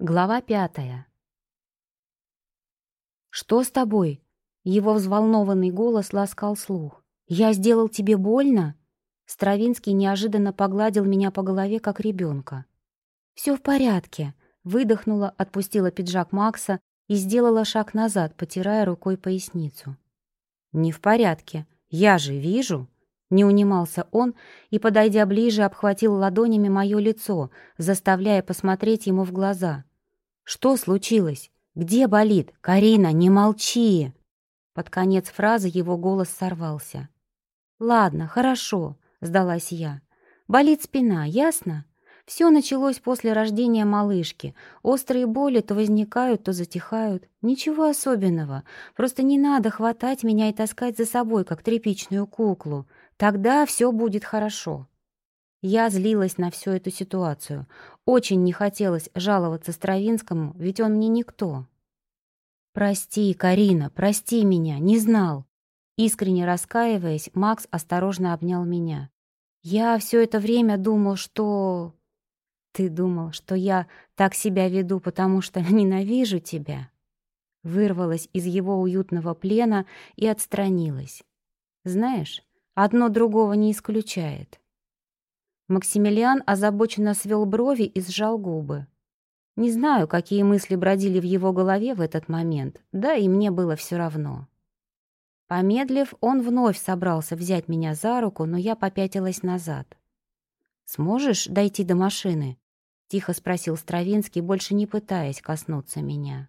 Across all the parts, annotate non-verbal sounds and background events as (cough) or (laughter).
Глава пятая. «Что с тобой?» Его взволнованный голос ласкал слух. «Я сделал тебе больно?» Стравинский неожиданно погладил меня по голове, как ребенка. «Все в порядке», — выдохнула, отпустила пиджак Макса и сделала шаг назад, потирая рукой поясницу. «Не в порядке. Я же вижу», не унимался он и, подойдя ближе, обхватил ладонями мое лицо, заставляя посмотреть ему в глаза. «Что случилось? Где болит? Карина, не молчи!» Под конец фразы его голос сорвался. «Ладно, хорошо», — сдалась я. «Болит спина, ясно?» Все началось после рождения малышки. Острые боли то возникают, то затихают. Ничего особенного. Просто не надо хватать меня и таскать за собой, как тряпичную куклу. Тогда все будет хорошо. Я злилась на всю эту ситуацию. Очень не хотелось жаловаться Стравинскому, ведь он мне никто. «Прости, Карина, прости меня, не знал». Искренне раскаиваясь, Макс осторожно обнял меня. «Я все это время думал, что...» «Ты думал, что я так себя веду, потому что (laughs) ненавижу тебя?» Вырвалась из его уютного плена и отстранилась. «Знаешь, Одно другого не исключает. Максимилиан озабоченно свел брови и сжал губы. Не знаю, какие мысли бродили в его голове в этот момент, да и мне было все равно. Помедлив, он вновь собрался взять меня за руку, но я попятилась назад. «Сможешь дойти до машины?» — тихо спросил Стравинский, больше не пытаясь коснуться меня.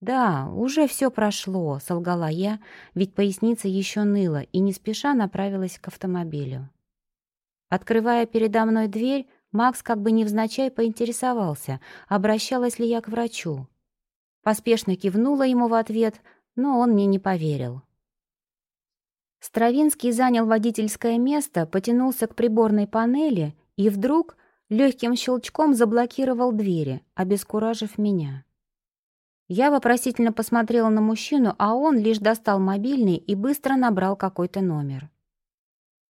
«Да, уже все прошло», — солгала я, ведь поясница еще ныла и не спеша направилась к автомобилю. Открывая передо мной дверь, Макс как бы невзначай поинтересовался, обращалась ли я к врачу. Поспешно кивнула ему в ответ, но он мне не поверил. Стравинский занял водительское место, потянулся к приборной панели и вдруг легким щелчком заблокировал двери, обескуражив меня. Я вопросительно посмотрела на мужчину, а он лишь достал мобильный и быстро набрал какой-то номер.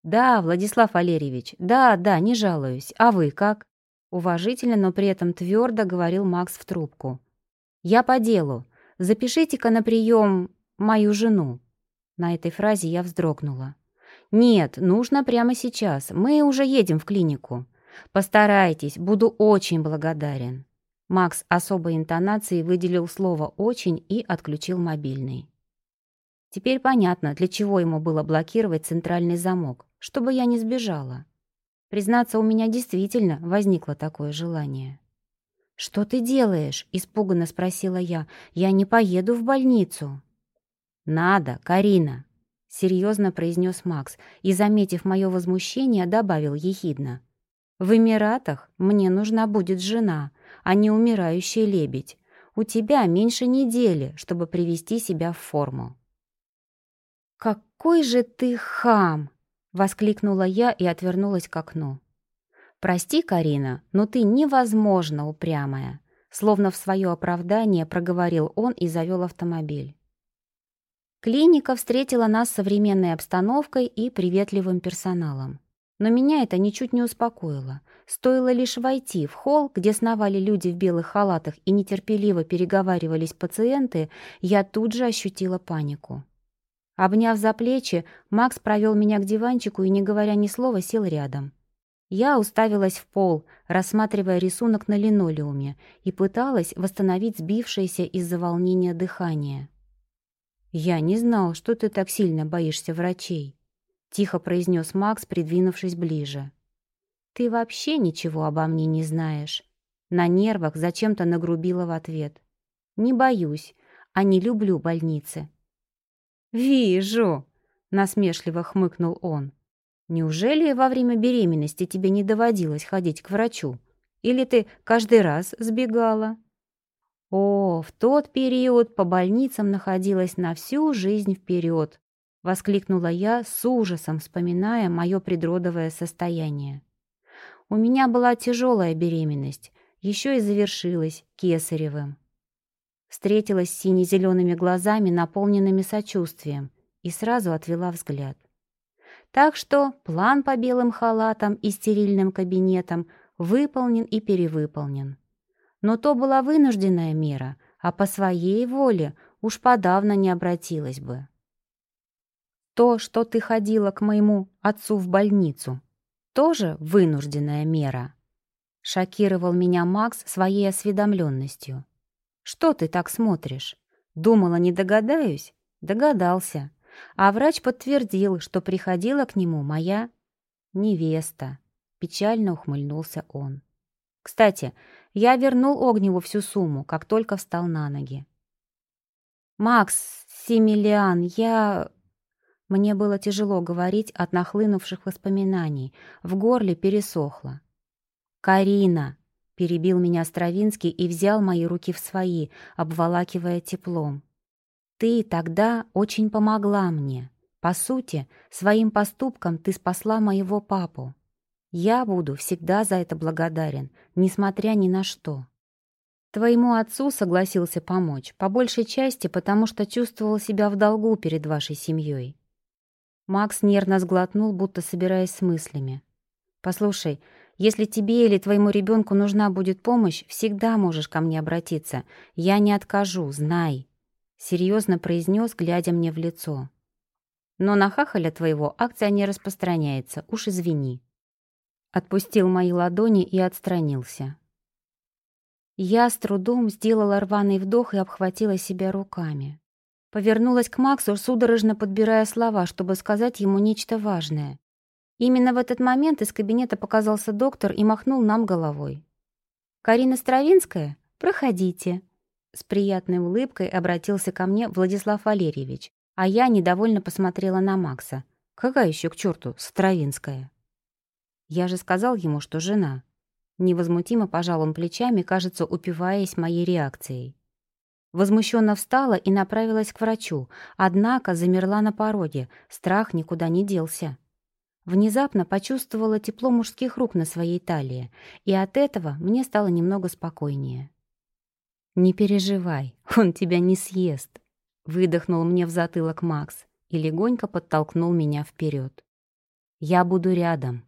«Да, Владислав Валерьевич, да, да, не жалуюсь. А вы как?» Уважительно, но при этом твердо говорил Макс в трубку. «Я по делу. Запишите-ка на прием мою жену». На этой фразе я вздрогнула. «Нет, нужно прямо сейчас. Мы уже едем в клинику. Постарайтесь, буду очень благодарен». Макс особой интонацией выделил слово «очень» и отключил мобильный. Теперь понятно, для чего ему было блокировать центральный замок, чтобы я не сбежала. Признаться, у меня действительно возникло такое желание. «Что ты делаешь?» — испуганно спросила я. «Я не поеду в больницу». «Надо, Карина», — серьезно произнес Макс и, заметив мое возмущение, добавил ехидно. «В Эмиратах мне нужна будет жена, а не умирающий лебедь. У тебя меньше недели, чтобы привести себя в форму». «Какой же ты хам!» — воскликнула я и отвернулась к окну. «Прости, Карина, но ты невозможно упрямая», словно в свое оправдание проговорил он и завел автомобиль. Клиника встретила нас современной обстановкой и приветливым персоналом. Но меня это ничуть не успокоило. Стоило лишь войти в холл, где сновали люди в белых халатах и нетерпеливо переговаривались пациенты, я тут же ощутила панику. Обняв за плечи, Макс провел меня к диванчику и, не говоря ни слова, сел рядом. Я уставилась в пол, рассматривая рисунок на линолеуме, и пыталась восстановить сбившееся из-за волнения дыхание. «Я не знал, что ты так сильно боишься врачей», — тихо произнес Макс, придвинувшись ближе. «Ты вообще ничего обо мне не знаешь». На нервах зачем-то нагрубила в ответ. «Не боюсь, а не люблю больницы». «Вижу!» — насмешливо хмыкнул он. «Неужели во время беременности тебе не доводилось ходить к врачу? Или ты каждый раз сбегала?» «О, в тот период по больницам находилась на всю жизнь вперед», — воскликнула я с ужасом, вспоминая мое предродовое состояние. У меня была тяжелая беременность, еще и завершилась кесаревым. Встретилась с сине-зелеными глазами, наполненными сочувствием, и сразу отвела взгляд. Так что план по белым халатам и стерильным кабинетам выполнен и перевыполнен. Но то была вынужденная мера, а по своей воле уж подавно не обратилась бы. То, что ты ходила к моему отцу в больницу, тоже вынужденная мера. Шокировал меня Макс своей осведомленностью. Что ты так смотришь? Думала, не догадаюсь? Догадался. А врач подтвердил, что приходила к нему моя невеста. Печально ухмыльнулся он. Кстати, я вернул Огневу всю сумму, как только встал на ноги. «Макс, Семилиан, я...» Мне было тяжело говорить от нахлынувших воспоминаний. В горле пересохло. «Карина!» — перебил меня Стравинский и взял мои руки в свои, обволакивая теплом. «Ты тогда очень помогла мне. По сути, своим поступком ты спасла моего папу. Я буду всегда за это благодарен, несмотря ни на что. Твоему отцу согласился помочь, по большей части потому, что чувствовал себя в долгу перед вашей семьей. Макс нервно сглотнул, будто собираясь с мыслями. «Послушай, если тебе или твоему ребенку нужна будет помощь, всегда можешь ко мне обратиться. Я не откажу, знай», — серьезно произнес, глядя мне в лицо. «Но на хахаля твоего акция не распространяется, уж извини». Отпустил мои ладони и отстранился. Я с трудом сделала рваный вдох и обхватила себя руками. Повернулась к Максу, судорожно подбирая слова, чтобы сказать ему нечто важное. Именно в этот момент из кабинета показался доктор и махнул нам головой. «Карина Стравинская? Проходите!» С приятной улыбкой обратился ко мне Владислав Валерьевич, а я недовольно посмотрела на Макса. «Какая еще к черту Стравинская?» «Я же сказал ему, что жена». Невозмутимо пожал он плечами, кажется, упиваясь моей реакцией. Возмущенно встала и направилась к врачу, однако замерла на пороге, страх никуда не делся. Внезапно почувствовала тепло мужских рук на своей талии, и от этого мне стало немного спокойнее. «Не переживай, он тебя не съест», — выдохнул мне в затылок Макс и легонько подтолкнул меня вперед. «Я буду рядом,